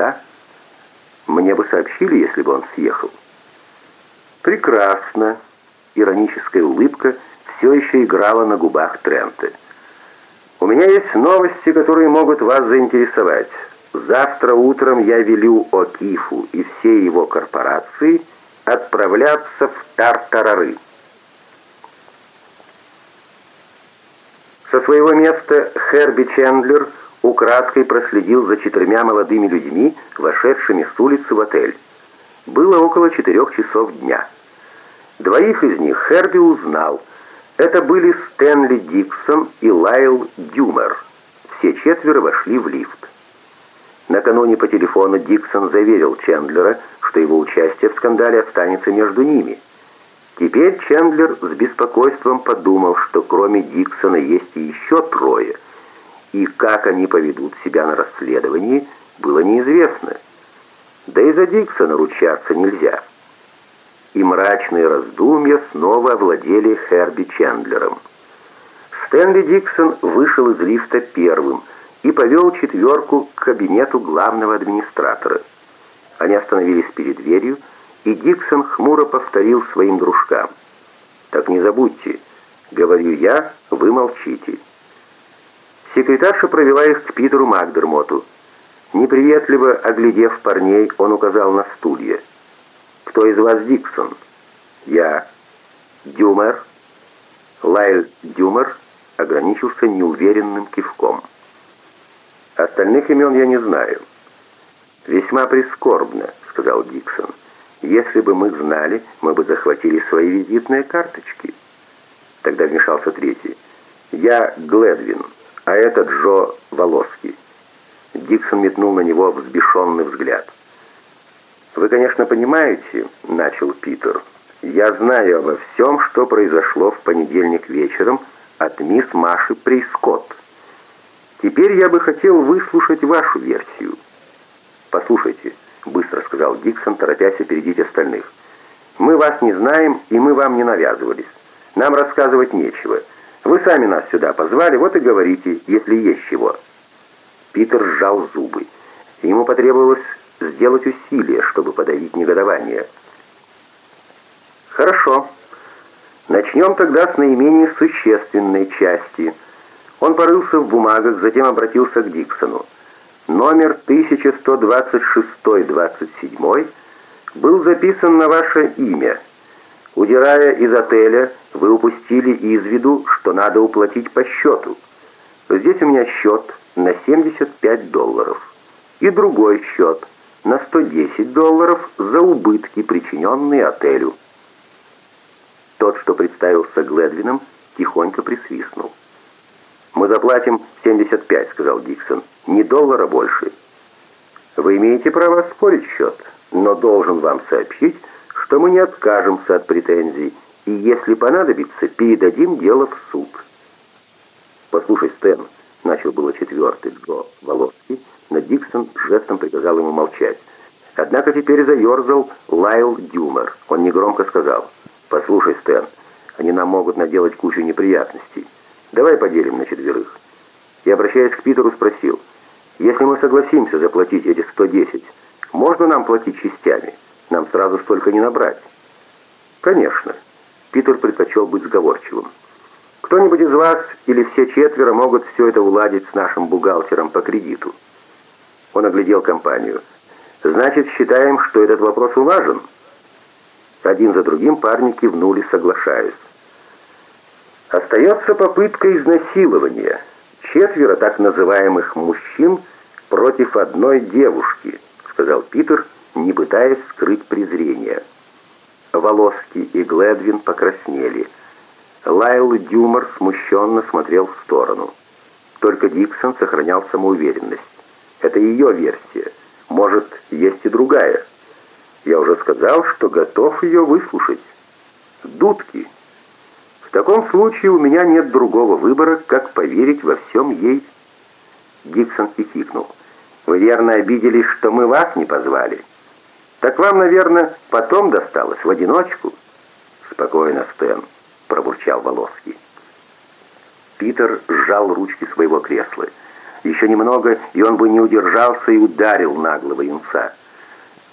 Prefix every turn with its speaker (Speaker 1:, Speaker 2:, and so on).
Speaker 1: сюда? Мне бы сообщили, если бы он съехал». «Прекрасно!» Ироническая улыбка все еще играла на губах Трента. «У меня есть новости, которые могут вас заинтересовать. Завтра утром я велю Окифу и всей его корпорации отправляться в Тартарары». Со своего места Херби Чендлер украдкой проследил за четырьмя молодыми людьми, вошедшими с улицы в отель. Было около четырех часов дня. Двоих из них Херби узнал. Это были Стэнли Диксон и Лайл Дюмер. Все четверо вошли в лифт. Накануне по телефону Диксон заверил Чендлера, что его участие в скандале останется между ними. Теперь Чендлер с беспокойством подумал, что кроме Диксона есть и еще трое, и как они поведут себя на расследовании, было неизвестно. Да и за Диксона ручаться нельзя. И мрачные раздумья снова овладели Херби Чендлером. Стэнли Диксон вышел из лифта первым и повел четверку к кабинету главного администратора. Они остановились перед дверью, и Диксон хмуро повторил своим дружкам. «Так не забудьте, говорю я, вы молчите». Секретарша провела их к Питеру Макдермоту. Неприветливо оглядев парней, он указал на стулья. «Кто из вас Диксон?» «Я». «Дюмер?» Лайл Дюмер ограничился неуверенным кивком. «Остальных имен я не знаю». «Весьма прискорбно», — сказал Диксон. «Если бы мы знали, мы бы захватили свои визитные карточки». Тогда вмешался третий. «Я Гледвин, а это Джо Волоски». Диксон метнул на него взбешенный взгляд. «Вы, конечно, понимаете, — начал Питер, — я знаю обо всем, что произошло в понедельник вечером от мисс Маши Прейскотт. Теперь я бы хотел выслушать вашу версию». «Послушайте», — быстро сказал Диксон, торопясь опередить остальных, — «мы вас не знаем, и мы вам не навязывались. Нам рассказывать нечего. Вы сами нас сюда позвали, вот и говорите, если есть чего». Питер сжал зубы. Ему потребовалось сделать усилие, чтобы подавить негодование. «Хорошо. Начнем тогда с наименее существенной части». Он порылся в бумагах, затем обратился к Диксону. Номер 1126-27 был записан на ваше имя. Удирая из отеля, вы упустили из виду, что надо уплатить по счету. Здесь у меня счет на 75 долларов. И другой счет на 110 долларов за убытки, причиненные отелю. Тот, что представился Гледвином, тихонько присвистнул. «Мы заплатим 75», — сказал Диксон. «Не доллара больше». «Вы имеете право спорить счет, но должен вам сообщить, что мы не откажемся от претензий, и если понадобится, передадим дело в суд». «Послушай, Стэн», — начал было четвертый Джо Волоски, но Диксон жестом приказал ему молчать. Однако теперь заерзал Лайл Дюмер. Он негромко сказал, «Послушай, Стэн, они нам могут наделать кучу неприятностей». Давай поделим на четверых. И, обращаясь к Питеру, спросил, если мы согласимся заплатить эти 110, можно нам платить частями? Нам сразу столько не набрать. Конечно. Питер предпочел быть сговорчивым. Кто-нибудь из вас или все четверо могут все это уладить с нашим бухгалтером по кредиту. Он оглядел компанию. Значит, считаем, что этот вопрос улажен? Один за другим парни кивнули, соглашаясь. Остается попытка изнасилования. Четверо так называемых мужчин против одной девушки, сказал Питер, не пытаясь скрыть презрение. Волоски и Гледвин покраснели. Лайл Дюмор смущенно смотрел в сторону. Только Диксон сохранял самоуверенность. Это ее версия. Может, есть и другая. Я уже сказал, что готов ее выслушать. Дудки. В таком случае у меня нет другого выбора, как поверить во всем ей. Диксон хихикнул. Вы верно обиделись, что мы вас не позвали. Так вам, наверное, потом досталось в одиночку. Спокойно, Стэн, пробурчал Волоский. Питер сжал ручки своего кресла. Еще немного, и он бы не удержался и ударил наглого юнца.